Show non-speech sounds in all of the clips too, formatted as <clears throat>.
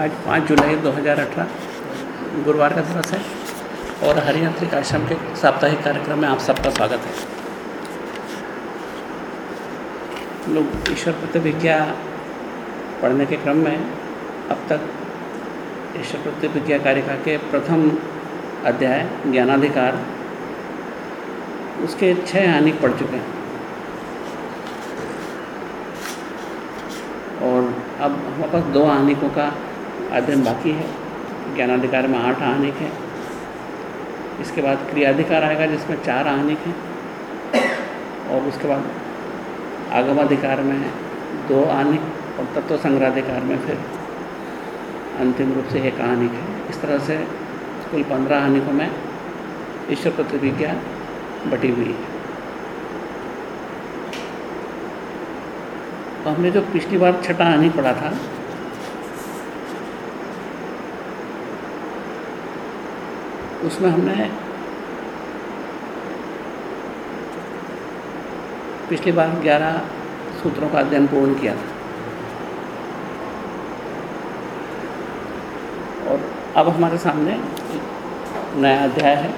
आज पाँच जुलाई 2018 गुरुवार का दिवस है और हरियांत्रिक आश्रम के साप्ताहिक कार्यक्रम में आप सबका स्वागत है। लोग ईश्वर प्रतिभिज्ञा पढ़ने के क्रम में अब तक ईश्वर प्रतिभिज्ञा कारिका के प्रथम अध्याय, ज्ञानाधिकार, उसके छः हानिक पढ़ चुके हैं। और अब हमारे पास दो आनिकों का अध्ययन बाकी है। ज्ञानाधिकार में आठ आहनिक है। इसके बाद क्रियाधिकार आएगा जिसमें चार आहनिक हैं। और उसके बाद आगमाधिकार में दो आहनिक और तत्व संग्रहाधिकार में फिर अंतिम रूप से एक आहनिक है। इस तरह से कुल पंद्रह आहनिकों में ईश्वर प्रतिभिज्ञा बटी हुई है। तो हमने जो पिछली बार छठा आनी पढ़ा था उसमें हमने पिछली बार ग्यारह सूत्रों का अध्ययन पूर्ण किया था। और अब हमारे सामने नया अध्याय है।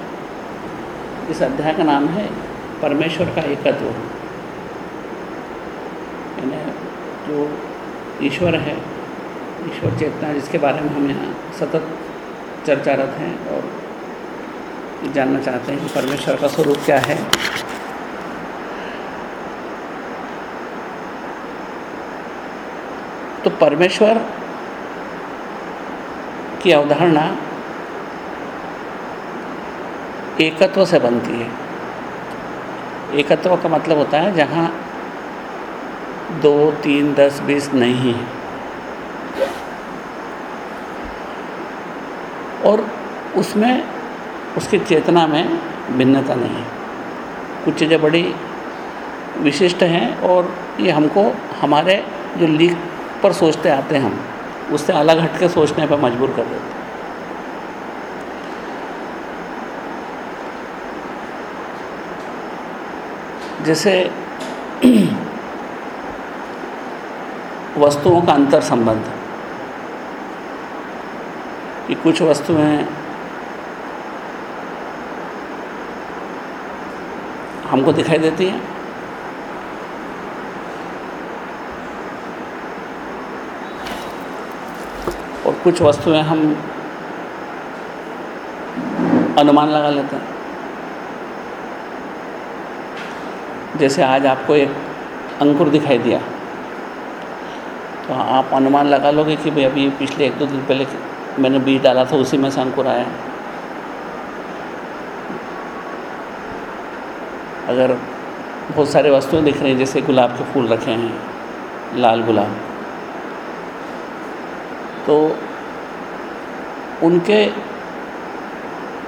इस अध्याय का नाम है परमेश्वर का एकत्व। यानी जो ईश्वर है, ईश्वर चेतना, जिसके बारे में हम यहाँ सतत चर्चारत हैं और जानना चाहते हैं कि परमेश्वर का स्वरूप क्या है। तो परमेश्वर की अवधारणा एकत्व से बनती है। एकत्व का मतलब होता है जहाँ दो, तीन, दस, बीस नहीं है। और उसमें उसकी चेतना में भिन्नता नहीं है। कुछ चीज़ें बड़ी विशिष्ट हैं और ये हमको, हमारे जो लीक पर सोचते आते हैं हम, उससे अलग हट के सोचने पर मजबूर कर देते हैं। जैसे <clears throat> वस्तुओं का अंतर संबंध कि कुछ वस्तुएँ हमको दिखाई देती हैं। और कुछ वस्तुएँ हम अनुमान लगा लेते हैं। जैसे आज आपको एक अंकुर दिखाई दिया। तो आप अनुमान लगा लोगे कि भाई अभी पिछले एक दो दिन पहले मैंने बीज डाला था, उसी में से अंकुर आया। अगर बहुत सारे वस्तुएँ दिख रही हैं, जैसे गुलाब के फूल रखे हैं, लाल गुलाब। तो उनके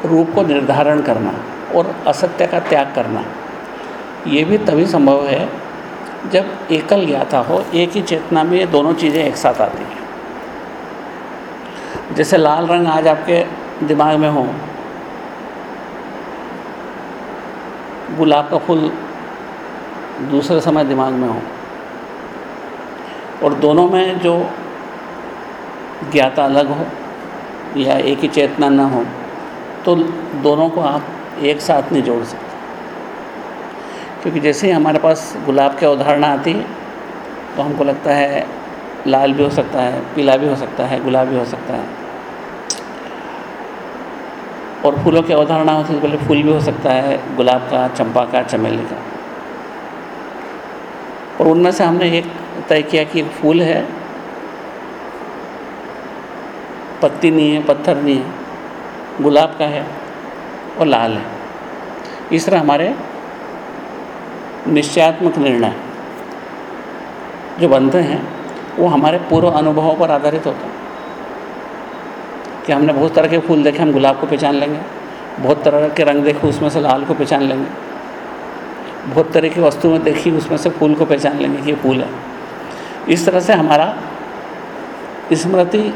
रूप को निर्धारण करना और असत्य का त्याग करना, ये भी तभी संभव है जब एकल ज्ञाता हो, एक ही चेतना में ये दोनों चीज़ें एक साथ आती हैं। जैसे लाल रंग आज आपके दिमाग में हो गुलाब का फूल दूसरे समय दिमाग में हो। और दोनों में जो ज्ञाता अलग हो या एक ही चेतना न हो तो दोनों को आप एक साथ नहीं जोड़ सकते। क्योंकि जैसे ही हमारे पास गुलाब की उदाहरण आती है तो हमको लगता है लाल भी हो सकता है, पीला भी हो सकता है, गुलाब भी हो सकता है। और फूलों की अवधारणा होती है पहले फूल भी हो सकता है, गुलाब का, चंपा का, चमेली का। और उनमें से हमने एक तय किया कि फूल है, पत्ती नहीं है, पत्थर नहीं है, गुलाब का है और लाल है। इस तरह हमारे निश्चयात्मक निर्णय जो बनते हैं, वो हमारे पूर्व अनुभवों पर आधारित होते हैं। कि हमने बहुत तरह के फूल देखे, हम गुलाब को पहचान लेंगे। बहुत तरह के रंग देखे, उसमें से लाल को पहचान लेंगे। बहुत तरह की वस्तुएँ देखी, उसमें से फूल को पहचान लेंगे कि ये फूल है। इस तरह से हमारा स्मृति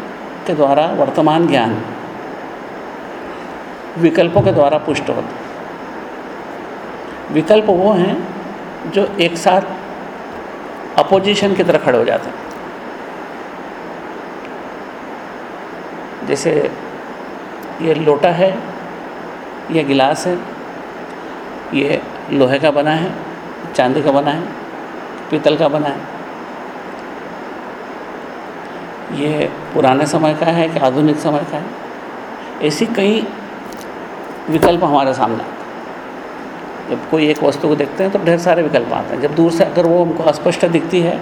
के द्वारा वर्तमान ज्ञान विकल्पों के द्वारा पुष्ट होता विकल्प वो हैं जो एक साथ अपोजिशन की तरह खड़े हो जाते हैं। जैसे ये लोटा है, ये गिलास है, ये लोहे का बना है, चांदी का बना है, पीतल का बना है। ये पुराने समय का है कि आधुनिक समय का है? ऐसी कई विकल्प हमारे सामने आते हैं। जब कोई एक वस्तु को देखते हैं तो ढेर सारे विकल्प आते हैं। जब दूर से अगर वो हमको अस्पष्ट दिखती है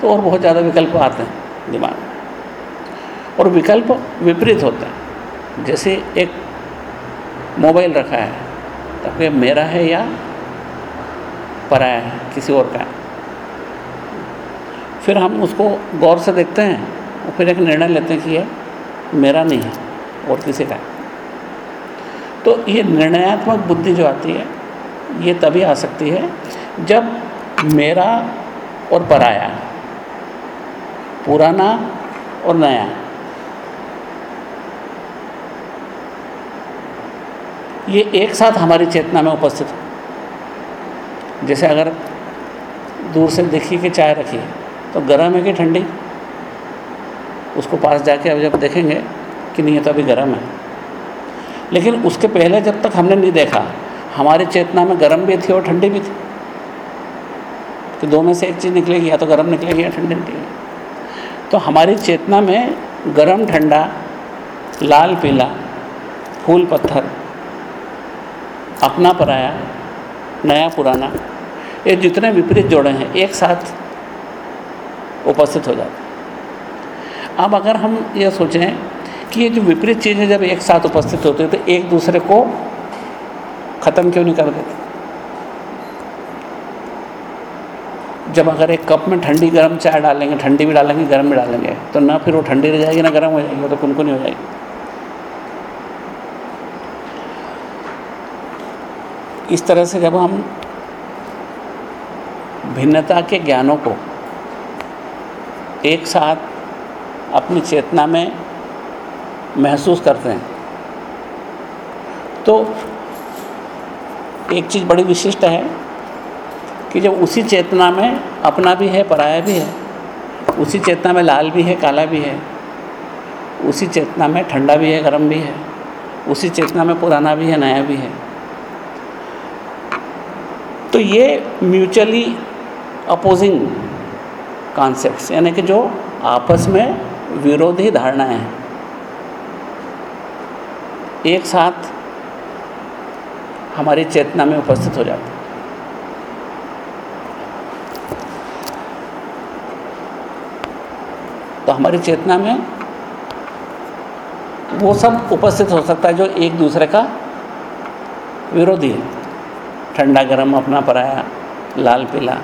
तो और बहुत ज़्यादा विकल्प आते हैं दिमाग में। और विकल्प विपरीत होते हैं। जैसे एक मोबाइल रखा है तब ये मेरा है या पराया है, किसी और का फिर हम उसको गौर से देखते हैं और फिर एक निर्णय लेते हैं कि ये मेरा नहीं है और किसी का तो ये निर्णयात्मक बुद्धि जो आती है, ये तभी आ सकती है जब मेरा और पराया, पुराना और नया ये एक साथ हमारी चेतना में उपस्थित हो। जैसे अगर दूर से देखिए कि चाय रखी है तो गर्म है कि ठंडी? उसको पास जाके अब जब देखेंगे कि नहीं, ये तो अभी गर्म है। लेकिन उसके पहले जब तक हमने नहीं देखा, हमारी चेतना में गर्म भी थी और ठंडी भी थी। तो दो में से एक चीज़ निकलेगी, या तो गर्म निकलेगी या ठंडी निकलेगी। तो हमारी चेतना में गर्म ठंडा, लाल पीला, फूल पत्थर अपना पराया नया पुराना। ये जितने विपरीत जोड़े हैं, एक साथ उपस्थित हो जाते अब अगर हम ये सोचें कि ये जो विपरीत चीज़ें जब एक साथ उपस्थित होती है तो एक दूसरे को ख़त्म क्यों नहीं कर देते? जब अगर एक कप में ठंडी गर्म चाय डालेंगे, ठंडी भी डालेंगे, गर्म भी डालेंगे तो ना फिर वो ठंडी रह जाएगी, ना गर्म हो जाएगी, वो तो कुनकुनी हो जाएगी। इस तरह से जब हम भिन्नता के ज्ञानों को एक साथ अपनी चेतना में महसूस करते हैं तो एक चीज़ बड़ी विशिष्ट है कि जब उसी चेतना में अपना भी है, पराया भी है, उसी चेतना में लाल भी है, काला भी है, उसी चेतना में ठंडा भी है, गर्म भी है, उसी चेतना में पुराना भी है, नया भी है तो ये म्यूचुअली अपोजिंग कॉन्सेप्ट्स यानी कि जो आपस में विरोधी धारणाएँ हैं। एक साथ हमारी चेतना में उपस्थित हो जाती तो हमारी चेतना में वो सब उपस्थित हो सकता है जो एक दूसरे का विरोधी है। ठंडा गर्म अपना पराया, लाल पीला,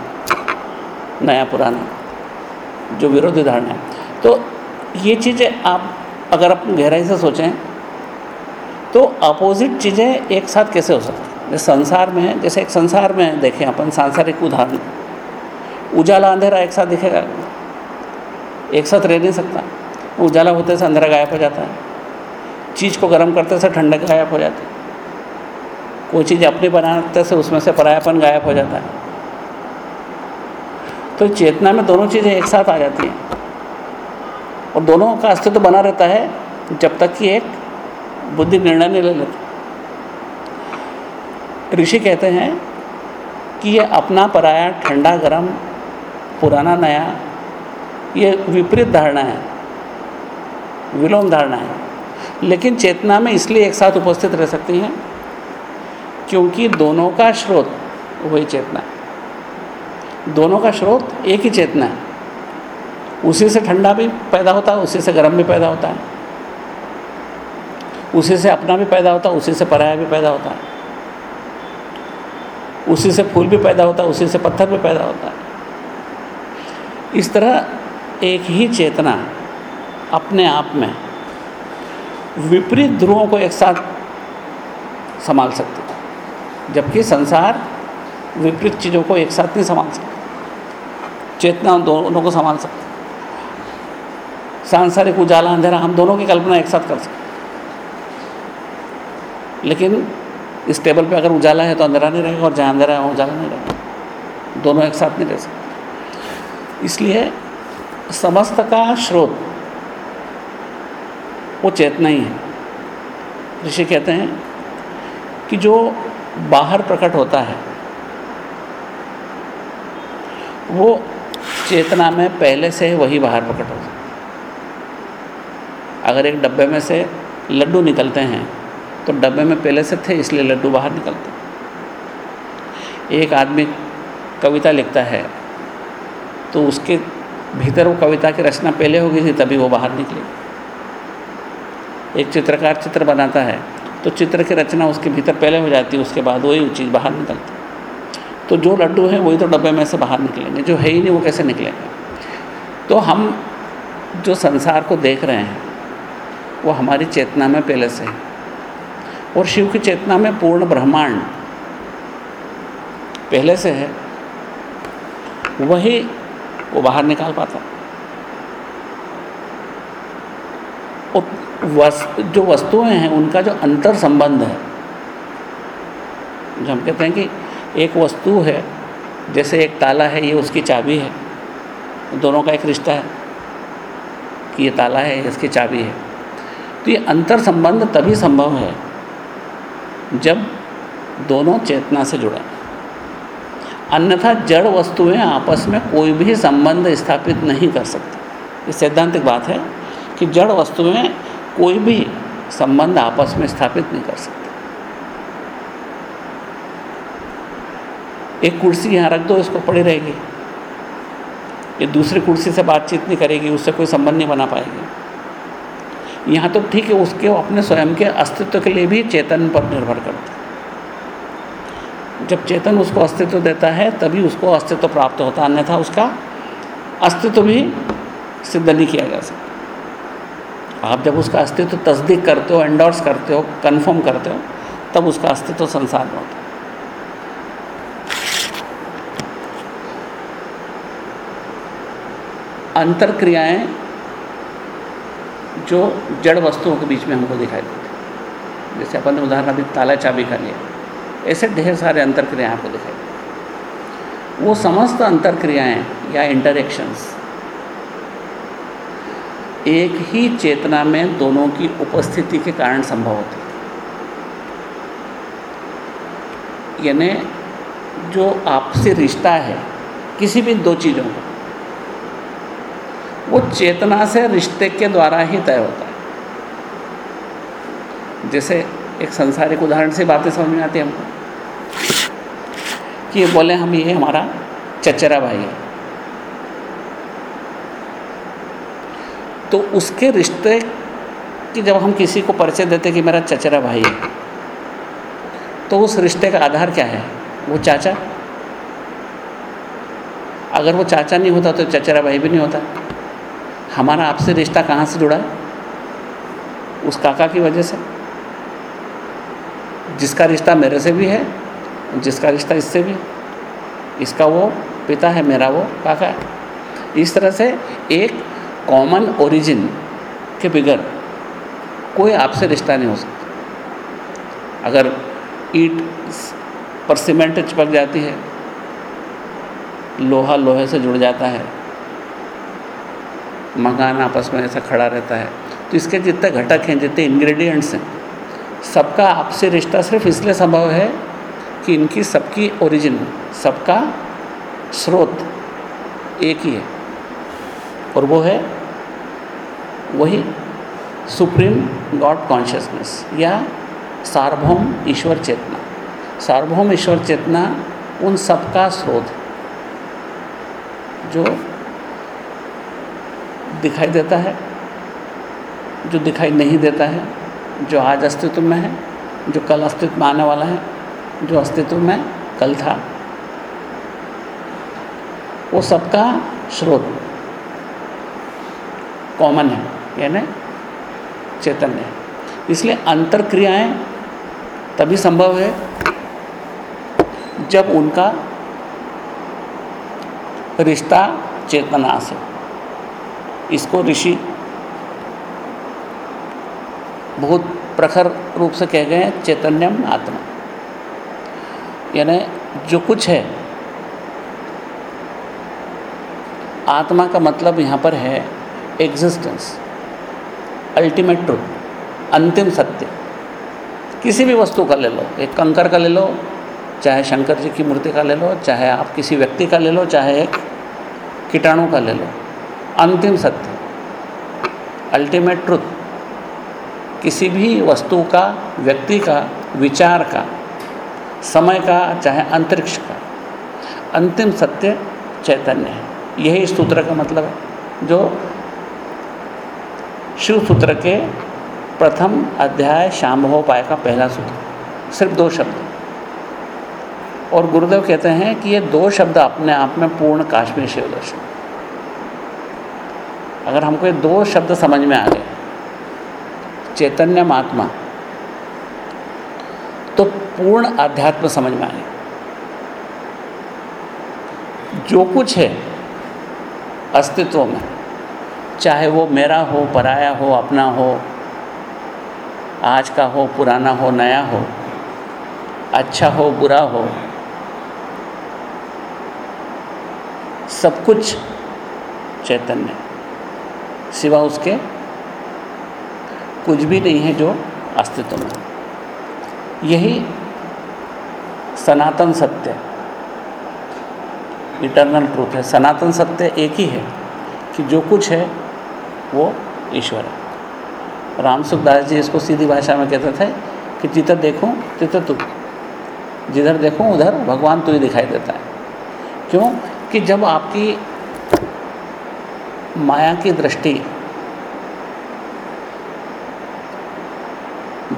नया पुराना, जो विरोधी धारणा है। तो ये चीज़ें आप अगर आप गहराई से सोचें तो अपोजिट चीज़ें एक साथ कैसे हो सकती जैसे संसार में जैसे एक संसार में देखें अपन, सांसारिक उदाहरण। उजाला अंधेरा एक साथ दिखेगा। एक साथ रह नहीं सकता। उजाला होते से अंधेरा गायब हो जाता है। चीज़ को गर्म करते से ठंडक गायब हो जाती है। कोई चीज़ अपनी बनाते से उसमें से परायापन गायब हो जाता है। तो चेतना में दोनों चीज़ें एक साथ आ जाती हैं। और दोनों का अस्तित्व बना रहता है जब तक कि एक बुद्धि निर्णय नहीं ले लेती। ऋषि कहते हैं कि ये अपना पराया ठंडा, गर्म, पुराना, नया, ये विपरीत धारणा है, विलोम धारणा है। लेकिन चेतना में इसलिए एक साथ उपस्थित रह सकती हैं क्योंकि दोनों का स्रोत वही चेतना दोनों का स्रोत एक ही चेतना है। उसी से ठंडा भी पैदा होता है, उसी से गर्म भी पैदा होता है। उसी से अपना भी पैदा होता है, उसी से पराया भी पैदा होता है। उसी से फूल भी पैदा होता है, उसी से पत्थर भी पैदा होता है। इस तरह एक ही चेतना अपने आप में विपरीत ध्रुवों को एक साथ संभाल सकती जबकि संसार विपरीत चीज़ों को एक साथ नहीं संभाल सकता। चेतना दोनों को संभाल सकती सांसारिक उजाला अंधेरा हम दोनों की कल्पना एक साथ कर सकते लेकिन इस टेबल पे अगर उजाला है तो अंधेरा नहीं रहेगा और जहाँ अंधेरा है वहाँ उजाला नहीं रहेगा। दोनों एक साथ नहीं रह सकते। इसलिए समस्त का स्रोत, वो चेतना ही है। ऋषि कहते हैं कि जो बाहर प्रकट होता है। वो चेतना में पहले से ही वही बाहर प्रकट होता है। अगर एक डब्बे में से लड्डू निकलते हैं तो डब्बे में पहले से थे, इसलिए लड्डू बाहर निकलते एक आदमी कविता लिखता है तो उसके भीतर वो कविता की रचना पहले हो गई थी तभी वो बाहर निकली एक चित्रकार चित्र बनाता है तो चित्र की रचना उसके भीतर पहले हो जाती है, उसके बाद वही चीज़ बाहर निकलती तो जो लड्डू हैं, वही तो डब्बे में से बाहर निकलेंगे, जो है ही नहीं वो कैसे निकलेंगे? तो हम जो संसार को देख रहे हैं, वो हमारी चेतना में पहले से है। और शिव की चेतना में पूर्ण ब्रह्मांड पहले से है, वही वो बाहर निकाल पाता और वस, जो वस्तुएँ हैं उनका जो अंतर संबंध है। जो हम कहते हैं कि एक वस्तु है जैसे एक ताला है ये उसकी चाबी है। दोनों का एक रिश्ता है कि ये ताला है इसकी चाबी है। तो ये अंतर संबंध तभी संभव है जब दोनों चेतना से जुड़े। अन्यथा जड़ वस्तुएँ आपस में कोई भी संबंध स्थापित नहीं कर सकती। ये सैद्धांतिक बात है कि जड़ वस्तुएँ कोई भी संबंध आपस में स्थापित नहीं कर सकते। एक कुर्सी यहाँ रख दो, इसको पड़ी रहेगी। ये दूसरी कुर्सी से बातचीत नहीं करेगी, उससे कोई संबंध नहीं बना पाएगी। यहाँ तो ठीक है, उसके अपने स्वयं के अस्तित्व के लिए भी चेतन पर निर्भर करता जब चेतन उसको अस्तित्व देता है, तभी उसको अस्तित्व प्राप्त होता, अन्यथा उसका अस्तित्व भी सिद्ध नहीं किया जा सकता। आप जब उसका अस्तित्व तस्दीक करते हो एंडोर्स करते हो कन्फर्म करते हो, तब उसका अस्तित्व संसार में होता अंतर क्रियाएँ जो जड़ वस्तुओं के बीच में हमको दिखाई देती जैसे अपन ने उदाहरण अभी ताला चाबी का लिया। ऐसे ढेर सारे अंतर क्रियाएँ आपको दिखाई देती वो समस्त अंतर क्रियाएँ या इंटरेक्शंस एक ही चेतना में दोनों की उपस्थिति के कारण संभव होती है। यानी जो आपसे रिश्ता है, किसी भी दो चीज़ों का, वो चेतना से रिश्ते के द्वारा ही तय होता है। जैसे एक संसारिक उदाहरण से बातें समझ में आती है हमको, कि ये बोले, हम, ये हमारा चचरा भाई है। तो उसके रिश्ते कि जब हम किसी को परिचय देते कि मेरा चचरा भाई है तो उस रिश्ते का आधार क्या है? वो चाचा? अगर वो चाचा नहीं होता तो चचरा भाई भी नहीं होता। हमारा आपसे रिश्ता कहाँ से जुड़ा? है उस काका की वजह से। जिसका रिश्ता मेरे से भी है, जिसका रिश्ता इससे भी, इसका वो पिता है, मेरा वो काका। है इस तरह से एक कॉमन ओरिजिन के बगैर कोई आपसे रिश्ता नहीं हो सकता। अगर ईट पर सीमेंट चिपक जाती है, लोहा लोहे से जुड़ जाता है, मकान आपस में ऐसा खड़ा रहता है तो इसके जितने घटक हैं, जितने इंग्रेडिएंट्स हैं, सबका आपसे रिश्ता सिर्फ़ इसलिए संभव है कि इनकी सबकी ओरिजिन सबका स्रोत एक ही है। और वो है वही सुप्रीम गॉड कॉन्शियसनेस, या सार्वभौम ईश्वर चेतना। सार्वभौम ईश्वर चेतना उन सबका स्रोत जो दिखाई देता है, जो दिखाई नहीं देता है, जो आज अस्तित्व में है, जो कल अस्तित्व में आने वाला है, जो अस्तित्व में कल था। वो सबका स्रोत कॉमन है यानी चैतन्य है। इसलिए अंतर क्रियाएँ तभी संभव है जब उनका रिश्ता चेतना से। इसको ऋषि बहुत प्रखर रूप से कह गए हैं, चैतन्यम आत्मा। यानी जो कुछ है, आत्मा का मतलब यहाँ पर है एग्जिस्टेंस अल्टीमेट ट्रुथ अंतिम सत्य। किसी भी वस्तु का ले लो, एक कंकर का ले लो, चाहे शंकर जी की मूर्ति का ले लो, चाहे आप किसी व्यक्ति का ले लो, चाहे एक कीटाणु का ले लो, अंतिम सत्य अल्टीमेट ट्रुथ किसी भी वस्तु का, व्यक्ति का, विचार का, समय का, चाहे अंतरिक्ष का, अंतिम सत्य चैतन्य है। यही सूत्र का मतलब है, जो शिव सूत्र के प्रथम अध्याय शाम्भोपाय का पहला सूत्र। सिर्फ़ दो शब्द। और गुरुदेव कहते हैं कि ये दो शब्द अपने आप में पूर्ण काश्मीर शिव दर्शन अगर हमको ये दो शब्द समझ में आ गए, चैतन्य महात्मा तो पूर्ण अध्यात्म समझ में आ गया जो कुछ है, अस्तित्व में चाहे वो मेरा हो, पराया हो, अपना हो, आज का हो, पुराना हो, नया हो अच्छा हो, बुरा हो, सब कुछ चैतन्य सिवा उसके कुछ भी नहीं है जो अस्तित्व में। यही सनातन सत्य इटरनल ट्रूथ है। सनातन सत्य एक ही है कि जो कुछ है वो ईश्वर है। राम सुखदास जी इसको सीधी भाषा में कहते थे कि जिधर देखूँ तितर तू। जिधर देखूँ, उधर भगवान तू ही दिखाई देता है। क्यों? कि जब आपकी माया की दृष्टि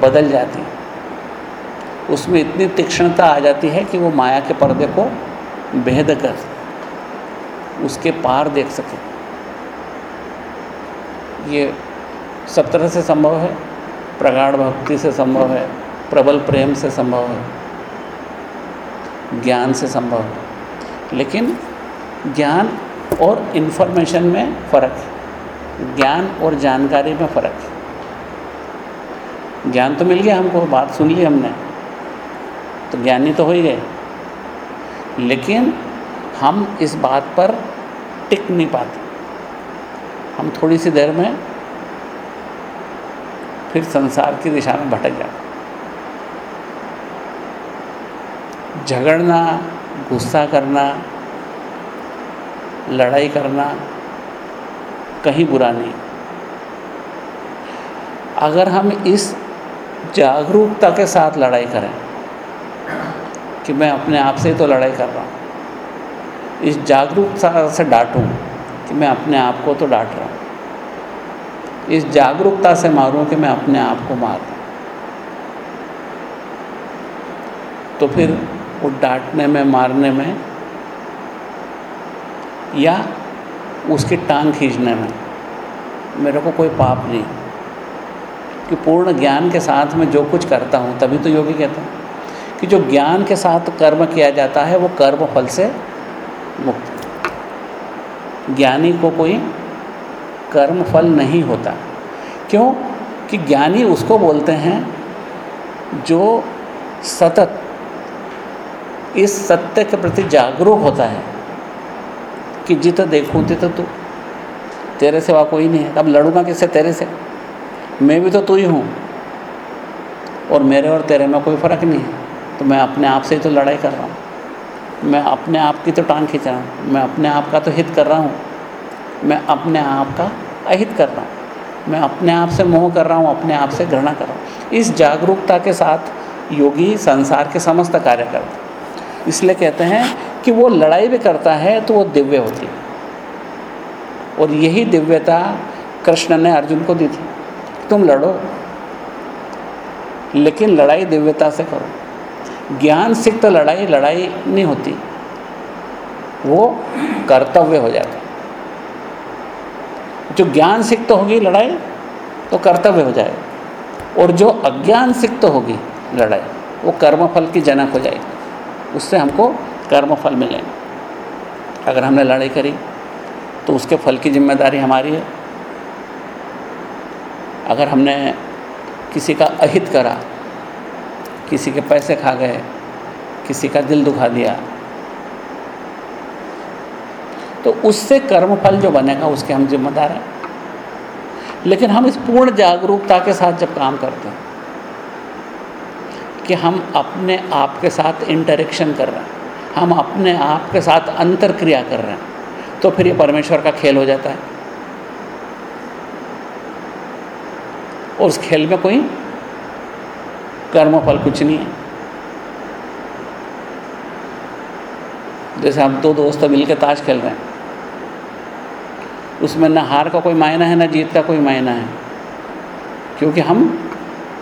बदल जाती है उसमें इतनी तीक्ष्णता आ जाती है कि वो माया के पर्दे को भेद कर, उसके पार देख सके। ये सब तरह से संभव है, प्रगाढ़ भक्ति से संभव है, प्रबल प्रेम से संभव है, ज्ञान से संभव है। लेकिन ज्ञान और इन्फॉर्मेशन में फ़र्क है। ज्ञान और जानकारी में फ़र्क है। ज्ञान तो मिल गया हमको, बात सुन ली हमने तो ज्ञानी तो हो ही गए। लेकिन हम इस बात पर टिक नहीं पाते। हम थोड़ी सी देर में फिर संसार की दिशा में भटक जाते झगड़ना, गुस्सा करना, लड़ाई करना कहीं बुरा नहीं। अगर हम इस जागरूकता के साथ लड़ाई करें कि मैं अपने आप से ही तो लड़ाई कर रहा हूँ, इस जागरूकता से डांटूँ कि मैं अपने आप को तो डांट रहा हूँ। इस जागरूकता से मारूँ कि मैं अपने आप को मार तो फिर वो डांटने में, मारने में, या उसकी टांग खींचने में, मेरे को कोई पाप नहीं। कि पूर्ण ज्ञान के साथ में जो कुछ करता हूँ, तभी तो योगी कहता हैं कि जो ज्ञान के साथ कर्म किया जाता है, वो कर्म फल से मुक्त ज्ञानी को कोई कर्म फल नहीं होता। क्यों? कि ज्ञानी उसको बोलते हैं, जो सतत, इस सत्य के प्रति जागरूक होता है, कि जित देखूँ तित तू। तेरे से सिवा कोई नहीं है। अब लड़ूँगा किससे? तेरे से। मैं भी तो तू ही हूँ। और मेरे और तेरे में कोई फ़र्क नहीं है। तो मैं अपने आप से ही तो लड़ाई कर रहा हूँ। मैं अपने आप की तो टांग खींच रहा हूँ। मैं अपने आप का तो हित कर रहा हूँ। मैं अपने आप का अहित कर रहा हूँ। मैं अपने आप से मोह कर रहा हूँ, अपने आप से घृणा कर रहा हूँ। इस जागरूकता के साथ योगी संसार के समस्त कार्य करते इसलिए कहते हैं कि वो लड़ाई भी करता है तो वो दिव्य होती है। और यही दिव्यता कृष्ण ने अर्जुन को दी थी। तुम लड़ो, लेकिन लड़ाई दिव्यता से करो। ज्ञान सिक्त लड़ाई लड़ाई नहीं होती। वो कर्तव्य हो जाता जो ज्ञान सिक्त होगी लड़ाई तो कर्तव्य हो जाए। और जो अज्ञान सिक्त होगी लड़ाई, वो कर्मफल की जनक हो जाएगी। उससे हमको कर्मफल मिलेगा। अगर हमने लड़ाई करी तो उसके फल की ज़िम्मेदारी हमारी है। अगर हमने किसी का अहित करा, किसी के पैसे खा गए, किसी का दिल दुखा दिया तो उससे कर्मफल जो बनेगा, उसके हम जिम्मेदार हैं। लेकिन हम इस पूर्ण जागरूकता के साथ जब काम करते हैं, कि हम अपने आप के साथ इंटरेक्शन कर रहे हैं, हम अपने आप के साथ अंतर क्रिया कर रहे हैं तो फिर ये परमेश्वर का खेल हो जाता है। और उस खेल में कोई कर्मफल कुछ नहीं है। जैसे हम दो दोस्त मिलकर ताश खेल रहे हैं। उसमें न हार का कोई मायना है, न जीत का कोई मायना है। क्योंकि हम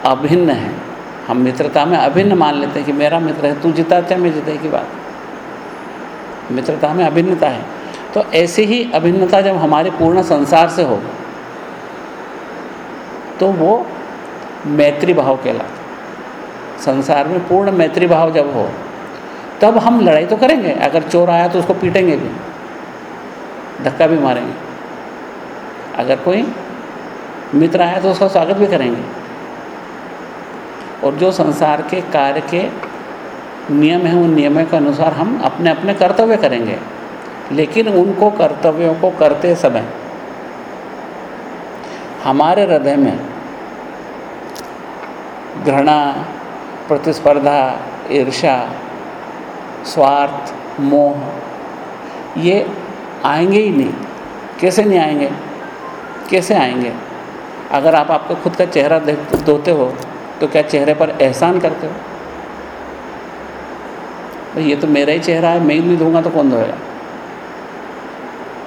अभिन्न हैं। हम मित्रता में अभिन्न मान लेते हैं कि मेरा मित्र है, तू जीता, चाहे मैं जीते की बात। मित्रता में अभिन्नता है। तो ऐसी ही अभिन्नता जब हमारे पूर्ण संसार से हो तो वो मैत्री भाव कहलाता संसार में पूर्ण मैत्री भाव जब हो, तब हम लड़ाई तो करेंगे। अगर चोर आया तो उसको पीटेंगे भी। धक्का भी मारेंगे। अगर कोई मित्र आया तो उसका स्वागत भी करेंगे। और जो संसार के कार्य के नियम हैं, उन नियमों के अनुसार हम अपने अपने कर्तव्य करेंगे। लेकिन उनको कर्तव्यों को करते समय हमारे हृदय में घृणा, प्रतिस्पर्धा ईर्षा स्वार्थ, मोह, ये आएँगे ही नहीं। कैसे नहीं आएँगे? कैसे आएँगे? अगर आप आपका खुद का चेहरा देख, धोते हो तो क्या चेहरे पर एहसान करते हो? भाई, ये तो मेरा ही चेहरा है, मैं ही नहीं धोऊँगा तो कौन धोएगा?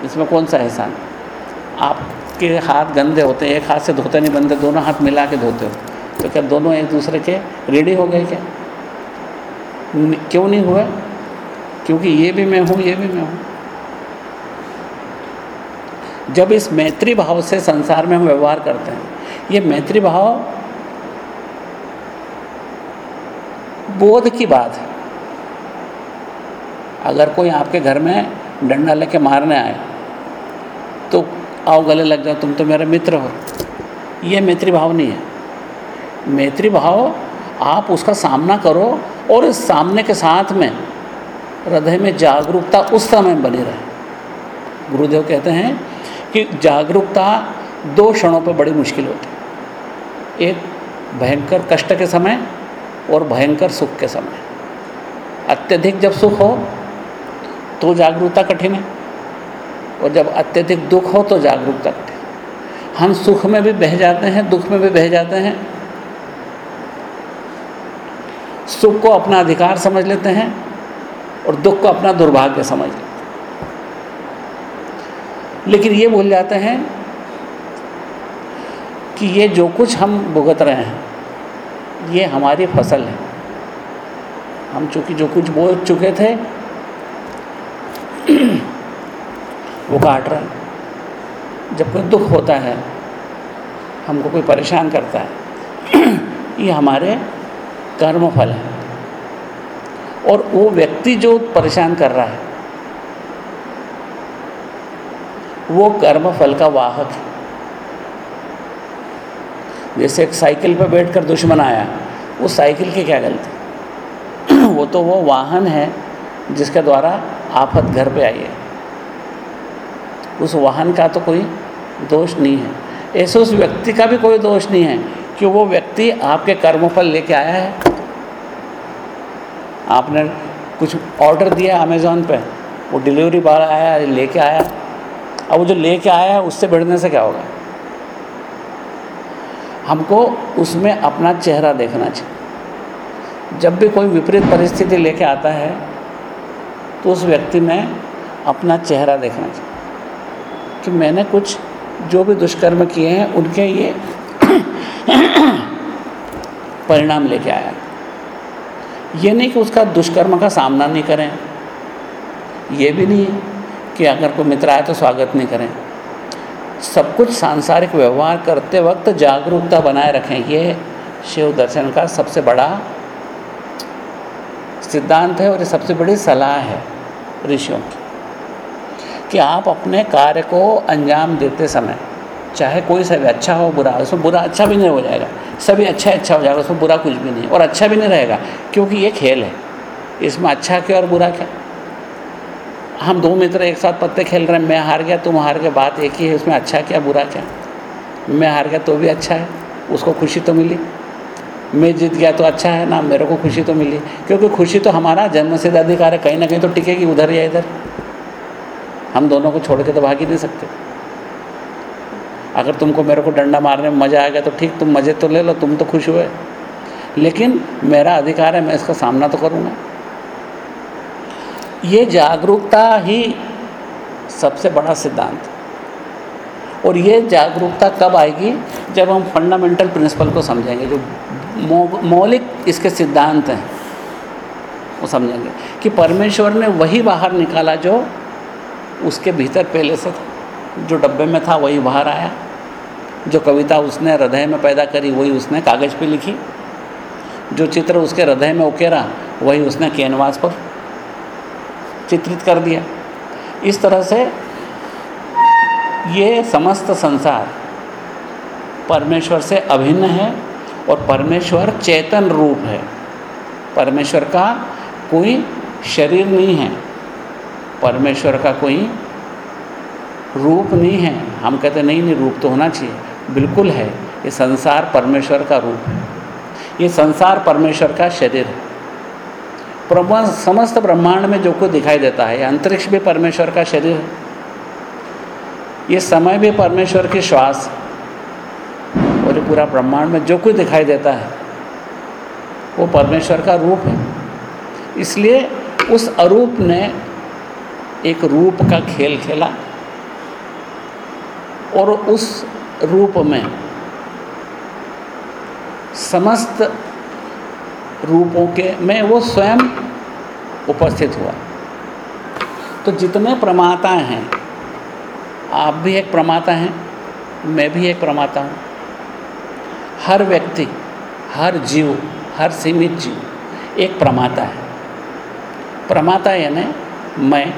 इसमें कौन सा एहसान? आपके हाथ गंदे होते हैं, एक हाथ से धोते नहीं बनते दोनों हाथ मिला के धोते हो। तो क्या दोनों एक दूसरे के रेडी हो गए क्या? क्यों नहीं हुए क्योंकि ये भी मैं हूँ, ये भी मैं हूँ। जब इस मैत्री भाव से संसार में हम व्यवहार करते हैं, ये मैत्री भाव बोध की बात है। अगर कोई आपके घर में डंडा लेके मारने आए तो आओ गले लग जाओ, तुम तो मेरे मित्र हो। ये मैत्री भाव नहीं है। मैत्री भाव आप उसका सामना करो और इस सामने के साथ में, हृदय में जागरूकता उस समय बनी रहे। गुरुदेव कहते हैं कि जागरूकता दो क्षणों पर बड़ी मुश्किल होती है। एक, भयंकर कष्ट के समय और भयंकर सुख के समय। अत्यधिक जब सुख हो तो जागरूकता कठिन है। और जब अत्यधिक दुख हो तो जागरूकता कठिन हम सुख में भी बह जाते हैं, दुख में भी बह जाते हैं। सुख को अपना अधिकार समझ लेते हैं और दुख को अपना दुर्भाग्य समझ लेते हैं। लेकिन ये भूल जाते हैं कि ये जो कुछ हम भुगत रहे हैं, ये हमारी फ़सल है। हम चूँकि जो कुछ बोल चुके थे, <clears throat> वो काट रहे है। जब कोई दुख होता है, हमको कोई परेशान करता है, <clears throat> ये हमारे कर्म फल है। और वो व्यक्ति जो परेशान कर रहा है वो कर्म फल का वाहक है। जैसे एक साइकिल पर बैठकर दुश्मन आया, वो साइकिल की क्या गलती? <clears throat> वो तो वो वाहन है जिसके द्वारा आफत घर पे आई है। उस वाहन का तो कोई दोष नहीं है। ऐसे उस व्यक्ति का भी कोई दोष नहीं है कि वो व्यक्ति आपके कर्मफल लेके आया है। आपने कुछ ऑर्डर दिया अमेज़ोन पे, वो डिलीवरी वाला आया, लेके आया। अब वो जो लेके आया है, उससे बढ़ने से क्या होगा? हमको उसमें अपना चेहरा देखना चाहिए। जब भी कोई विपरीत परिस्थिति लेके आता है तो उस व्यक्ति में अपना चेहरा देखना चाहिए कि मैंने कुछ जो भी दुष्कर्म किए हैं, उनके ये <coughs> परिणाम लेके आया ये नहीं कि उसका दुष्कर्म का सामना नहीं करें। ये भी नहीं है। कि अगर कोई मित्र आए तो स्वागत नहीं करें। सब कुछ सांसारिक व्यवहार करते वक्त जागरूकता बनाए रखें। ये शिव दर्शन का सबसे बड़ा सिद्धांत है और ये सबसे बड़ी सलाह है ऋषियों की कि आप अपने कार्य को अंजाम देते समय, चाहे कोई सा भी अच्छा हो, बुरा उसमें बुरा अच्छा भी नहीं हो जाएगा। सभी अच्छा अच्छा हो जाएगा, उसमें बुरा कुछ भी नहीं और अच्छा भी नहीं रहेगा, क्योंकि ये खेल है। इसमें अच्छा क्या और बुरा क्या? हम दो मित्र एक साथ पत्ते खेल रहे हैं, मैं हार गया, तुम हार गया बात एक ही है, उसमें अच्छा क्या, बुरा क्या? मैं हार गया तो भी अच्छा है, उसको खुशी तो मिली। मैं जीत गया तो अच्छा है ना, मेरे को खुशी तो मिली। क्योंकि खुशी तो हमारा जन्म से अधिकार है, कहीं ना कहीं तो टिकेगी उधर या इधर। हम दोनों को छोड़ के तो भाग ही नहीं सकते। अगर तुमको मेरे को डंडा मारने में मज़ा आ गया तो ठीक, तुम मज़े तो ले लो, तुम तो खुश हुए। लेकिन मेरा अधिकार है, मैं इसका सामना तो करूँगा। ये जागरूकता ही सबसे बड़ा सिद्धांत और ये जागरूकता कब आएगी? जब हम फंडामेंटल प्रिंसिपल को समझेंगे, जो मौलिक इसके सिद्धांत हैं, वो समझेंगे कि परमेश्वर ने वही बाहर निकाला जो उसके भीतर पहले से था। जो डब्बे में था, वही बाहर आया। जो कविता उसने हृदय में पैदा करी, वही उसने कागज़ पे लिखी। जो चित्र उसके हृदय में उकेरा, वही उसने कैनवास पर चित्रित कर दिया। इस तरह से ये समस्त संसार परमेश्वर से अभिन्न है और परमेश्वर चेतन रूप है। परमेश्वर का कोई शरीर नहीं है। परमेश्वर का कोई रूप नहीं है। हम कहते नहीं नहीं, रूप तो होना चाहिए। बिल्कुल है, ये संसार परमेश्वर का रूप है। ये संसार परमेश्वर का शरीर है। समस्त ब्रह्मांड में जो कुछ दिखाई देता है, अंतरिक्ष भी परमेश्वर का शरीर है। ये समय भी परमेश्वर की श्वास और पूरा ब्रह्मांड में जो कुछ दिखाई देता है, वो परमेश्वर का रूप है। इसलिए उस अरूप ने एक रूप का खेल खेला। और उस रूप में समस्त रूपों के में वो स्वयं उपस्थित हुआ। तो जितने प्रमाता हैं, आप भी एक प्रमाता हैं, मैं भी एक प्रमाता हूँ। हर व्यक्ति, हर जीव, हर सीमित जीव एक प्रमाता है। प्रमाता यानी मैं।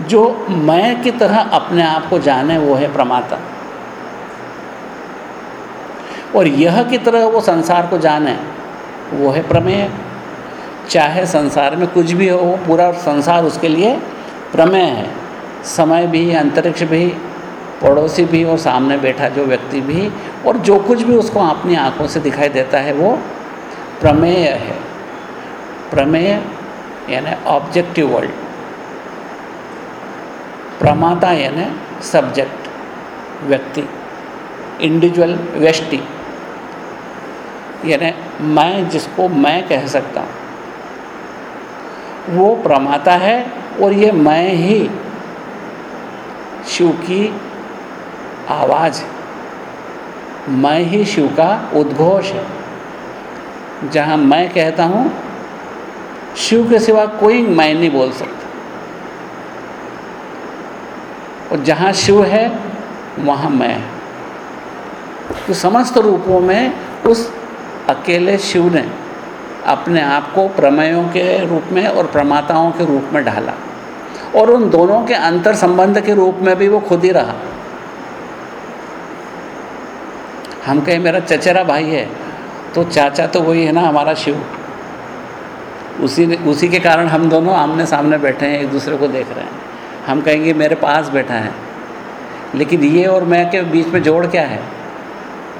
जो मैं की तरह अपने आप को जाने, वो है प्रमाता। और यह की तरह वो संसार को जाने वो है प्रमेय। चाहे संसार में कुछ भी हो, वो पूरा संसार उसके लिए प्रमेय है। समय भी, अंतरिक्ष भी, पड़ोसी भी और सामने बैठा जो व्यक्ति भी और जो कुछ भी उसको अपनी आँखों से दिखाई देता है, वो प्रमेय है। प्रमेय यानी ऑब्जेक्टिव वर्ल्ड प्रमाता यानी सब्जेक्ट व्यक्ति इंडिविजुअल व्यक्ति यानी मैं जिसको मैं कह सकता हूँ, वो प्रमाता है और ये मैं ही शिव की आवाज़ है। मैं ही शिव का उद्घोष है। जहाँ मैं कहता हूँ, शिव के सिवा कोई मैं नहीं बोल सकता। और जहाँ शिव है, वहाँ मैं तो समस्त रूपों में उस अकेले शिव ने अपने आप को प्रमेयों के रूप में और प्रमाताओं के रूप में ढाला। और उन दोनों के अंतर संबंध के रूप में भी वो खुद ही रहा। हम कहें, मेरा चचेरा भाई है तो चाचा तो वही है ना हमारा शिव। उसी ने, उसी के कारण हम दोनों आमने सामने बैठे हैं, एक दूसरे को देख रहे हैं। हम कहेंगे, मेरे पास बैठा है, लेकिन ये और मैं के बीच में जोड़ क्या है?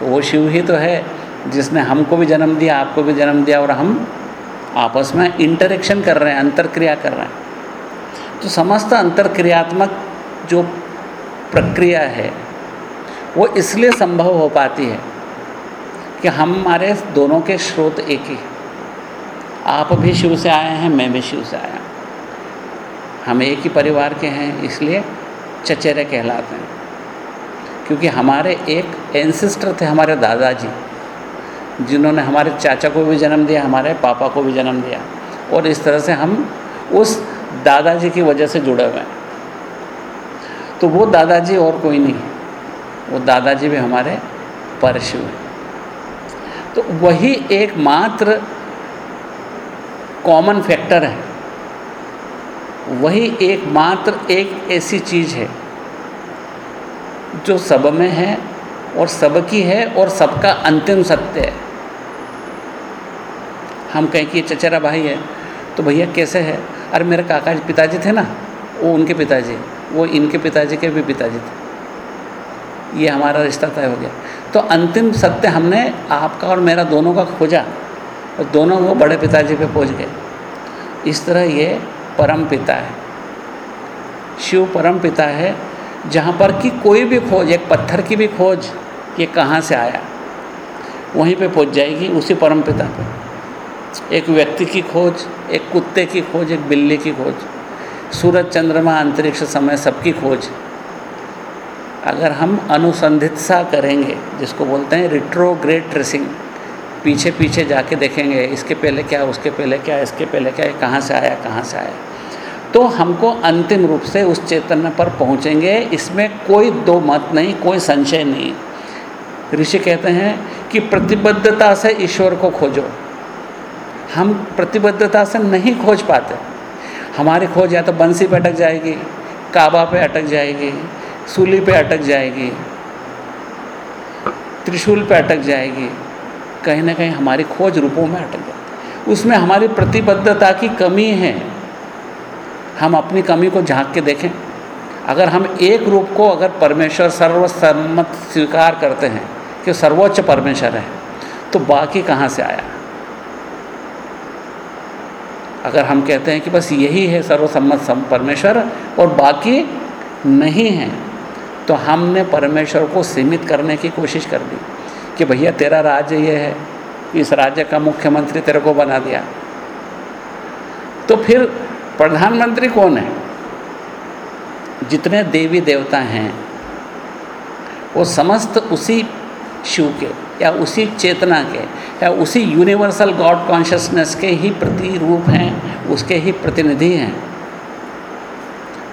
वो शिव ही तो है। जिसने हमको भी जन्म दिया, आपको भी जन्म दिया और हम आपस में इंटरेक्शन कर रहे हैं, अंतरक्रिया कर रहे हैं। तो समस्त अंतरक्रियात्मक जो प्रक्रिया है, वो इसलिए संभव हो पाती है कि हमारे दोनों के स्रोत एक ही आप भी शिव से आए हैं, मैं भी शिव से आया हम एक ही परिवार के हैं, इसलिए चचेरे कहलाते हैं। क्योंकि हमारे एक एंसिस्टर थे, हमारे दादाजी। जिन्होंने हमारे चाचा को भी जन्म दिया, हमारे पापा को भी जन्म दिया। और इस तरह से हम उस दादाजी की वजह से जुड़े हुए हैं। तो वो दादाजी और कोई नहीं वो दादाजी भी हमारे परशु हैं। तो वही एकमात्र कॉमन फैक्टर है। वही एकमात्र एक ऐसी चीज़ है, जो सब में है और सबकी है और सबका अंतिम सत्य है। हम कहें कि ये चचेरा भाई है तो भैया कैसे है? अरे मेरे काका पिताजी थे ना, वो उनके पिताजी, वो इनके पिताजी के भी पिताजी थे। ये हमारा रिश्ता तय हो गया। तो अंतिम सत्य हमने आपका और मेरा दोनों का खोजा, और दोनों वो बड़े पिताजी पे पहुँच गए। इस तरह ये परम पिता है। शिव परम पिता है, जहाँ पर कि कोई भी खोज, एक पत्थर की भी खोज, ये कहाँ से आया? वहीं पे पहुँच जाएगी उसी परम पिता पे। एक व्यक्ति की खोज, एक कुत्ते की खोज, एक बिल्ली की खोज। सूरज, चंद्रमा, अंतरिक्ष, समय, सबकी खोज। अगर हम अनुसंधित सा करेंगे, जिसको बोलते हैं रिट्रोग्रेड ट्रेसिंग पीछे पीछे जाके देखेंगे, इसके पहले क्या, उसके पहले क्या, इसके पहले क्या कहाँ से आया, कहाँ से आया तो हमको अंतिम रूप से उस चैतन्य पर पहुँचेंगे। इसमें कोई दो मत नहीं, कोई संशय नहीं। ऋषि कहते हैं कि प्रतिबद्धता से ईश्वर को खोजो। हम प्रतिबद्धता से नहीं खोज पाते। हमारी खोज या तो बंसी पे अटक जाएगी, काबा पे अटक जाएगी, सूली पे अटक जाएगी, त्रिशूल पे अटक जाएगी, कहीं ना कहीं हमारी खोज रूपों में अटक जाती उसमें हमारी प्रतिबद्धता की कमी है। हम अपनी कमी को झाँक के देखें। अगर हम एक रूप को अगर परमेश्वर सर्वसम्मत स्वीकार करते हैं कि सर्वोच्च परमेश्वर है तो बाकी कहाँ से आया? अगर हम कहते हैं कि बस यही है सर्वसम्मत परमेश्वर, और बाकी नहीं है तो हमने परमेश्वर को सीमित करने की कोशिश कर दी कि भैया तेरा राज्य ये है, इस राज्य का मुख्यमंत्री तेरे को बना दिया। तो फिर प्रधानमंत्री कौन है? जितने देवी देवता हैं, वो समस्त उसी शिव के या उसी चेतना के या उसी यूनिवर्सल गॉड कॉन्शियसनेस के ही प्रतिरूप हैं, उसके ही प्रतिनिधि हैं।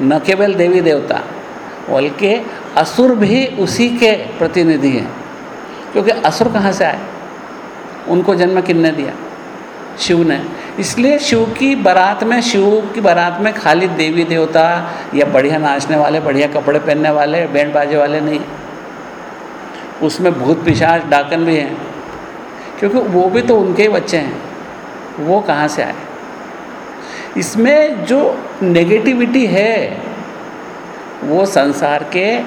न केवल देवी देवता, बल्कि असुर भी उसी के प्रतिनिधि हैं। क्योंकि असुर कहाँ से आए? उनको जन्म किन्ने दिया? शिव ने। इसलिए शिव की बारात में, शिव की बारात में खाली देवी देवता या बढ़िया नाचने वाले, बढ़िया कपड़े पहनने वाले, बैंड बाजे वाले नहीं उसमें भूत पिशाच डाकन भी हैं। क्योंकि वो भी तो उनके ही बच्चे हैं। वो कहाँ से आए? इसमें जो नेगेटिविटी है, वो संसार के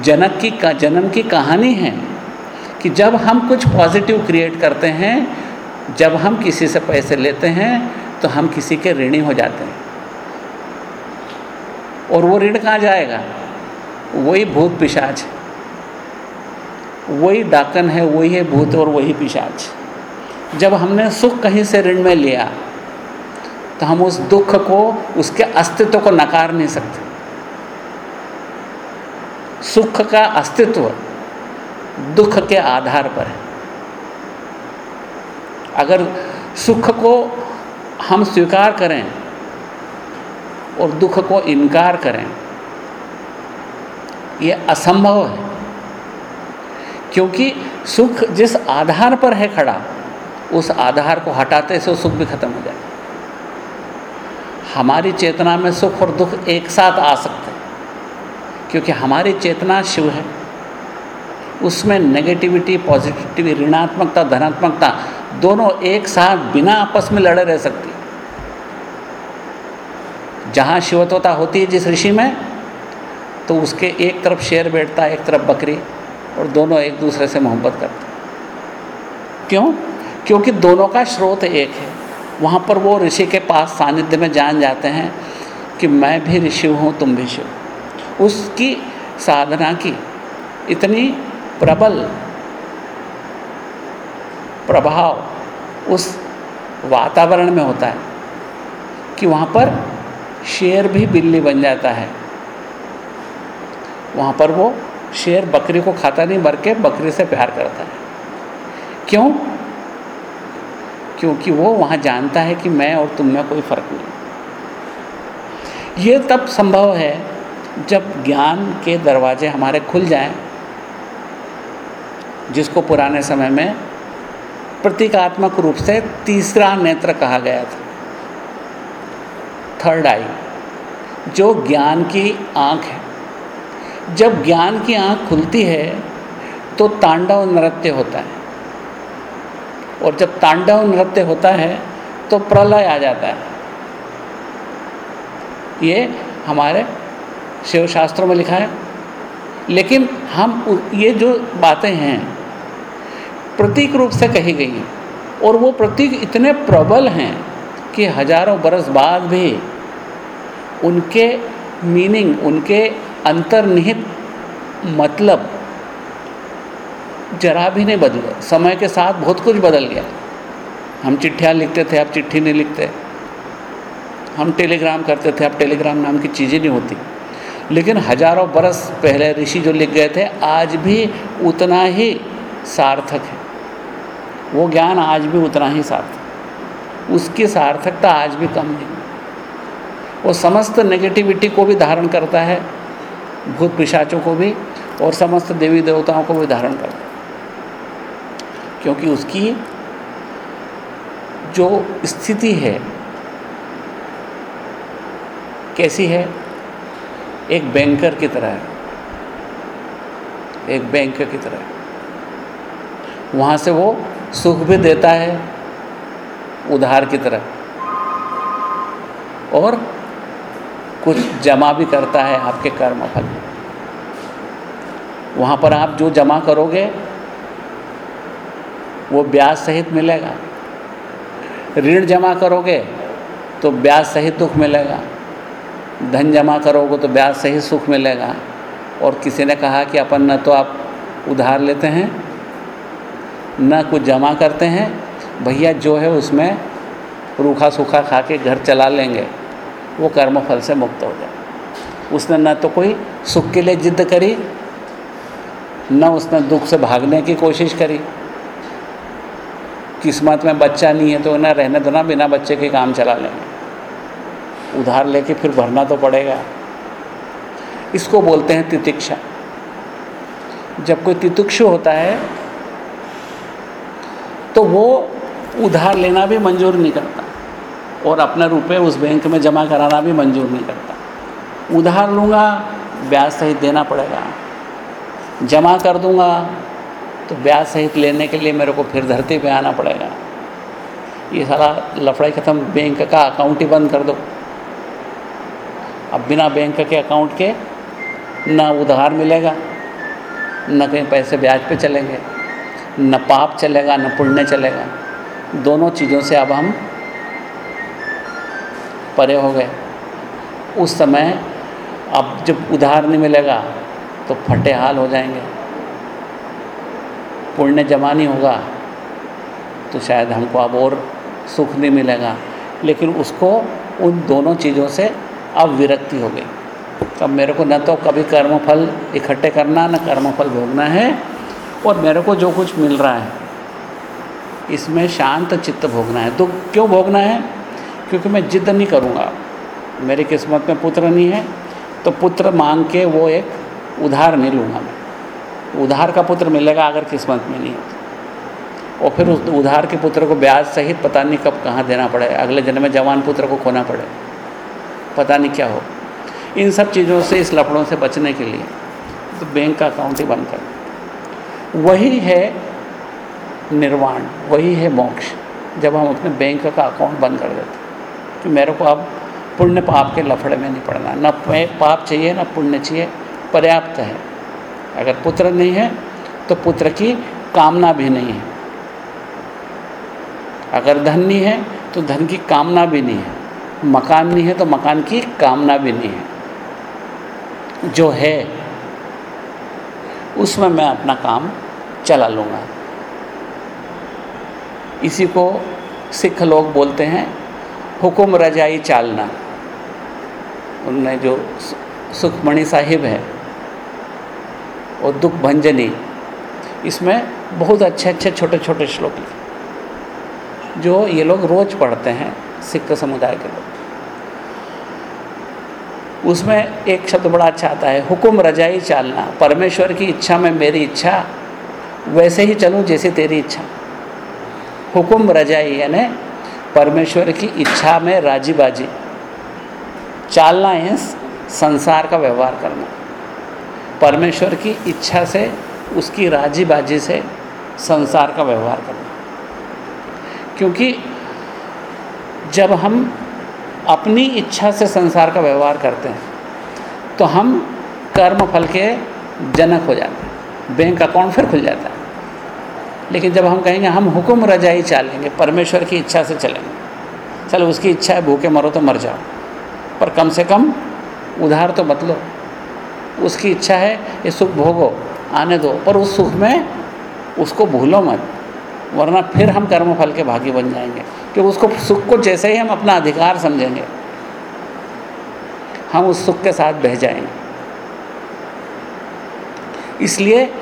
जनक की का, जन्म की कहानी है कि जब हम कुछ पॉजिटिव क्रिएट करते हैं, जब हम किसी से पैसे लेते हैं तो हम किसी के ऋणी हो जाते हैं। और वो ऋण कहाँ जाएगा? वही भूत पिशाच। वही डाकन है, वही है भूत और वही पिशाच। जब हमने सुख कहीं से ऋण में लिया तो हम उस दुख को, उसके अस्तित्व को नकार नहीं सकते। सुख का अस्तित्व दुख के आधार पर है। अगर सुख को हम स्वीकार करें और दुख को इनकार करें यह असंभव है। क्योंकि सुख जिस आधार पर है खड़ा, उस आधार को हटाते से सुख भी खत्म हो जाए। हमारी चेतना में सुख और दुख एक साथ आ सकते हैं, क्योंकि हमारी चेतना शिव है। उसमें नेगेटिविटी पॉजिटिविटी ऋणात्मकता, धनात्मकता दोनों एक साथ बिना आपस में लड़े रह सकती जहाँ शिवत्वता होती है जिस ऋषि में तो उसके एक तरफ़ शेर बैठता है, एक तरफ़ बकरी। और दोनों एक दूसरे से मोहब्बत करते हैं। क्यों? क्योंकि दोनों का स्रोत एक है। वहाँ पर वो ऋषि के पास सानिध्य में जान जाते हैं कि मैं भी ऋषि हूँ, तुम भी शिव। उसकी साधना की इतनी प्रबल प्रभाव उस वातावरण में होता है कि वहाँ पर शेर भी बिल्ली बन जाता है। वहाँ पर वो शेर बकरी को खाता नहीं, मर के बकरी से प्यार करता है। क्यों? क्योंकि वो वहाँ जानता है कि मैं और तुम में कोई फ़र्क नहीं। ये तब संभव है जब ज्ञान के दरवाजे हमारे खुल जाएँ, जिसको पुराने समय में प्रतीकात्मक रूप से तीसरा नेत्र कहा गया था। थर्ड आई जो ज्ञान की आँख है। जब ज्ञान की आँख खुलती है तो तांडव नृत्य होता है। और जब तांडव नृत्य होता है तो प्रलय आ जाता है। ये हमारे शिव शास्त्रों में लिखा है। लेकिन हम ये जो बातें हैं, प्रतीक रूप से कही गई हैं। और वो प्रतीक इतने प्रबल हैं कि हज़ारों बरस बाद भी उनके मीनिंग, उनके अंतर्निहित मतलब जरा भी नहीं बदले। समय के साथ बहुत कुछ बदल गया। हम चिट्ठियाँ लिखते थे अब चिट्ठी नहीं लिखते। हम टेलीग्राम करते थे, अब टेलीग्राम नाम की चीज़ें नहीं होती। लेकिन हज़ारों बरस पहले ऋषि जो लिख गए थे, आज भी उतना ही सार्थक है। वो ज्ञान आज भी उतना ही सार्थक उसकी सार्थकता आज भी कम नहीं। वो समस्त नेगेटिविटी को भी धारण करता है। भूत पिशाचों को भी और समस्त देवी देवताओं को भी धारण करता है क्योंकि उसकी जो स्थिति है, कैसी है? एक बैंकर की तरह है। एक बैंकर की तरह है। वहाँ से वो सुख भी देता है, उधार की तरह। और कुछ जमा भी करता है आपके कर्म फल वहाँ पर आप जो जमा करोगे, वो ब्याज सहित मिलेगा। ऋण जमा करोगे तो ब्याज सहित दुख मिलेगा। धन जमा करोगे तो ब्याज सहित सुख मिलेगा। और किसी ने कहा कि अपन न तो आप उधार लेते हैं, न कुछ जमा करते हैं, भैया जो है उसमें रूखा सूखा खा के घर चला लेंगे। वो कर्म फल से मुक्त हो जाए। उसने न तो कोई सुख के लिए जिद करी, न उसने दुख से भागने की कोशिश करी। किस्मत में बच्चा नहीं है तो ना रहने दो, ना बिना बच्चे के काम चला लेंगे। उधार लेके फिर भरना तो पड़ेगा। इसको बोलते हैं तितिक्षा। जब कोई तितुक्षु होता है तो वो उधार लेना भी मंजूर नहीं करता। और अपने रुपए उस बैंक में जमा कराना भी मंजूर नहीं करता। उधार लूँगा, ब्याज सहित देना पड़ेगा। जमा कर दूँगा तो ब्याज सहित लेने के लिए मेरे को फिर धरती पे आना पड़ेगा। ये सारा लफड़ाई ख़त्म, बैंक का अकाउंट ही बंद कर दो। अब बिना बैंक के अकाउंट के ना उधार मिलेगा, न कहीं पैसे ब्याज पे चलेंगे, न पाप चलेगा, न पुण्य चलेगा। दोनों चीज़ों से अब हम परे हो गए। उस समय अब जब उधार नहीं मिलेगा तो फटे हाल हो जाएँगे। पुण्य जमा नहीं होगा तो शायद हमको अब और सुख नहीं मिलेगा। लेकिन उसको उन दोनों चीज़ों से अब विरक्ति हो गई। अब मेरे को न तो कभी कर्मफल इकट्ठे करना, न कर्मफल भोगना है, और मेरे को जो कुछ मिल रहा है, इसमें शांत चित्त भोगना है। तो क्यों भोगना है? क्योंकि मैं जिद नहीं करूँगा। मेरी किस्मत में पुत्र नहीं है तो पुत्र मांग के वो एक उधार नहीं लूँगा मैं। उधार का पुत्र मिलेगा अगर किस्मत में नहीं और फिर उस उधार के पुत्र को ब्याज सहित पता नहीं कब कहाँ देना पड़े। अगले जन्म में जवान पुत्र को खोना पड़े। पता नहीं क्या हो। इन सब चीज़ों से, इस लफड़ों से बचने के लिए तो बैंक का अकाउंट ही बंद कर। वही है निर्वाण, वही है मोक्ष, जब हम अपने बैंक का अकाउंट बंद कर देते कि मेरे को अब पुण्य पाप के लफड़े में नहीं पड़ना। न पाप चाहिए, न पुण्य चाहिए, पर्याप्त है। अगर पुत्र नहीं है तो पुत्र की कामना भी नहीं है। अगर धन नहीं है तो धन की कामना भी नहीं है। मकान नहीं है तो मकान की कामना भी नहीं है। जो है, उसमें मैं अपना काम चला लूँगा। इसी को सिख लोग बोलते हैं हुकुम रजाई चालना। उनमें जो सुखमणि साहिब है, और दुख भंजनी, इसमें बहुत अच्छे अच्छे, छोटे छोटे श्लोक लिखे। जो ये लोग रोज़ पढ़ते हैं सिख समुदाय के लोग। उसमें एक शब्द बड़ा अच्छा आता है, हुकुम रजाई चालना। परमेश्वर की इच्छा में मेरी इच्छा, वैसे ही चलूँ जैसे तेरी इच्छा। हुकुम रजाई यानी परमेश्वर की इच्छा में राज़ी बाजी चालना है संसार का व्यवहार करना। परमेश्वर की इच्छा से, उसकी राज़ी बाजी से संसार का व्यवहार करना। क्योंकि जब हम अपनी इच्छा से संसार का व्यवहार करते हैं तो हम कर्म फल के जनक हो जाते हैं। बैंक अकाउंट फिर खुल जाता है। लेकिन जब हम कहेंगे, हम हुक्म रजाई चालेंगे, परमेश्वर की इच्छा से चलेंगे। चलो, उसकी इच्छा है, भूखे मरो तो मर जाओ। पर कम से कम उधार तो बदलो उसकी इच्छा है, ये सुख भोगो, आने दो। पर उस सुख में उसको भूलो मत, वरना फिर हम कर्म फल के भागी बन जाएँगे। कि उसको सुख को जैसे ही हम अपना अधिकार समझेंगे, हम उस सुख के साथ बह जाएँगे। इसलिए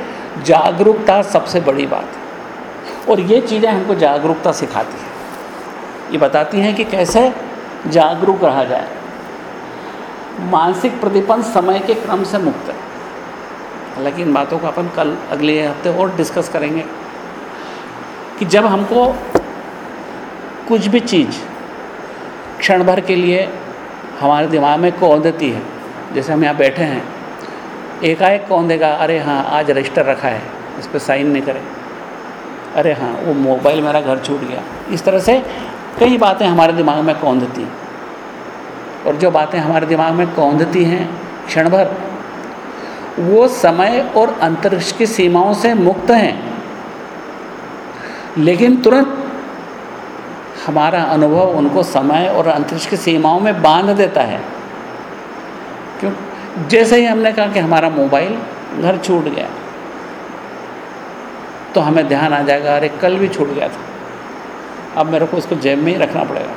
जागरूकता सबसे बड़ी बात है। और ये चीज़ें हमको जागरूकता सिखाती हैं। ये बताती हैं कि कैसे जागरूक रहा जाए। मानसिक प्रतिपन्न समय के क्रम से मुक्त। है हालाँकि इन बातों को अपन कल अगले हफ़्ते और डिस्कस करेंगे कि जब हमको कुछ भी चीज़ क्षण भर के लिए हमारे दिमाग में कौन देती है, जैसे हम यहाँ बैठे हैं, एकाएक कौन देगा, अरे हाँ आज रजिस्टर रखा है, इस पर साइन नहीं करें। अरे हाँ वो मोबाइल मेरा घर छूट गया। इस तरह से कई बातें हमारे दिमाग में कौंधती। और जो बातें हमारे दिमाग में कौंधती हैं क्षण भर वो समय और अंतरिक्ष की सीमाओं से मुक्त हैं। लेकिन तुरंत हमारा अनुभव उनको समय और अंतरिक्ष की सीमाओं में बाँध देता है। क्यों? जैसे ही हमने कहा कि हमारा मोबाइल घर छूट गया। तो हमें ध्यान आ जाएगा, अरे कल भी छूट गया था। अब मेरे को इसको जेब में ही रखना पड़ेगा।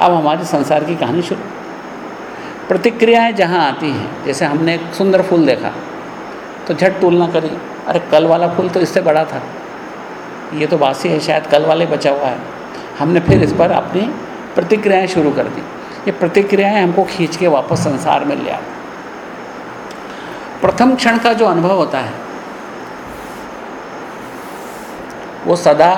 अब हमारी संसार की कहानी शुरू। प्रतिक्रियाएँ जहाँ आती हैं, जैसे हमने एक सुंदर फूल देखा तो झट तुलना करी, अरे कल वाला फूल तो इससे बड़ा था। ये तो बासी है, शायद कल वाले बचा हुआ है। हमने फिर इस पर अपनी प्रतिक्रियाएँ शुरू कर दी। ये प्रतिक्रियाएँ हमको खींच के वापस संसार में ले आती प्रथम क्षण का जो अनुभव होता है वो सदा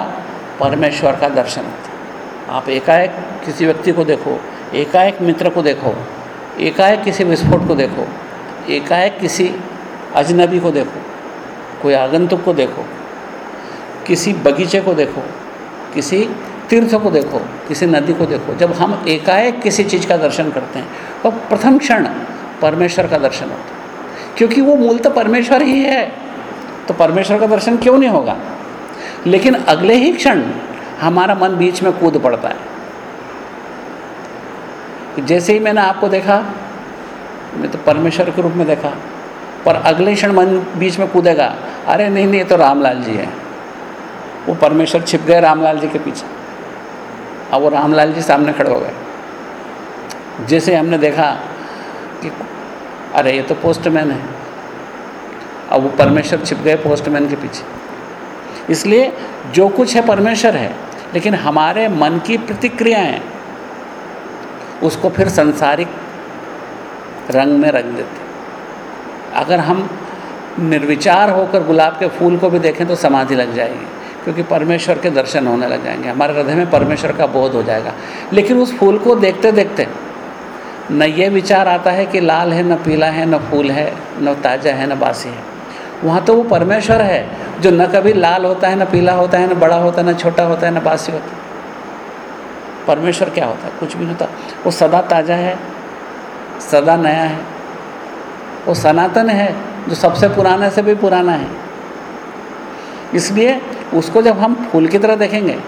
परमेश्वर का दर्शन होता है। आप एकाएक किसी व्यक्ति को देखो, एकाएक मित्र को देखो, एकाएक किसी विस्फोट को देखो, एकाएक किसी अजनबी को देखो, कोई आगंतुक को देखो, किसी बगीचे को देखो, किसी तीर्थ को देखो, किसी नदी को देखो। जब हम एकाएक किसी चीज़ का दर्शन करते हैं तो प्रथम क्षण परमेश्वर का दर्शन होता है। क्योंकि वो मूल तो परमेश्वर ही है तो परमेश्वर का दर्शन क्यों नहीं होगा? लेकिन अगले ही क्षण हमारा मन बीच में कूद पड़ता है। जैसे ही मैंने आपको देखा, मैं तो परमेश्वर के रूप में देखा, पर अगले क्षण मन बीच में कूदेगा, अरे नहीं नहीं, ये तो रामलाल जी है। वो परमेश्वर छिप गए रामलाल जी के पीछे। अब वो रामलाल जी सामने खड़े हो गए। जैसे हमने देखा कि, अरे ये तो पोस्टमैन है। अब वो परमेश्वर छिप गए पोस्टमैन के पीछे। इसलिए जो कुछ है परमेश्वर है, लेकिन हमारे मन की प्रतिक्रियाएँ उसको फिर संसारिक रंग में रंग देते अगर हम निर्विचार होकर गुलाब के फूल को भी देखें तो समाधि लग जाएगी, क्योंकि परमेश्वर के दर्शन होने लग जाएँगे। हमारे हृदय में परमेश्वर का बोध हो जाएगा। लेकिन उस फूल को देखते देखते न ये विचार आता है कि लाल है, न पीला है, न फूल है, न ताज़ा है, न बासी है। वहाँ तो वो परमेश्वर है, जो न कभी लाल होता है, न पीला होता है, न बड़ा होता है, न छोटा होता है, न बासी होता है। परमेश्वर क्या होता है? कुछ भी नहीं होता। वो सदा ताज़ा है, सदा नया है। वो सनातन है, जो सबसे पुराने से भी पुराना है। इसलिए उसको जब हम फूल की तरह देखेंगे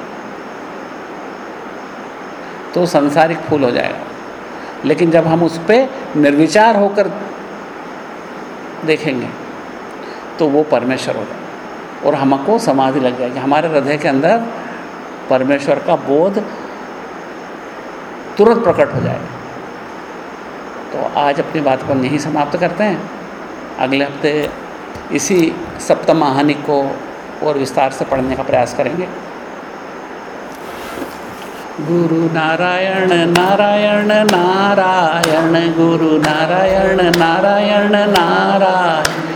तो संसारिक फूल हो जाएगा। लेकिन जब हम उस पर निर्विचार होकर देखेंगे तो वो परमेश्वर होगा और हमको समाधि लग जाएगी। हमारे हृदय के अंदर परमेश्वर का बोध तुरंत प्रकट हो जाएगा। तो आज अपनी बात को यहीं समाप्त करते हैं। अगले हफ़्ते इसी सप्तम कहानी को और विस्तार से पढ़ने का प्रयास करेंगे। गुरु नारायण नारायण नारायण, गुरु नारायण नारायण नारायण।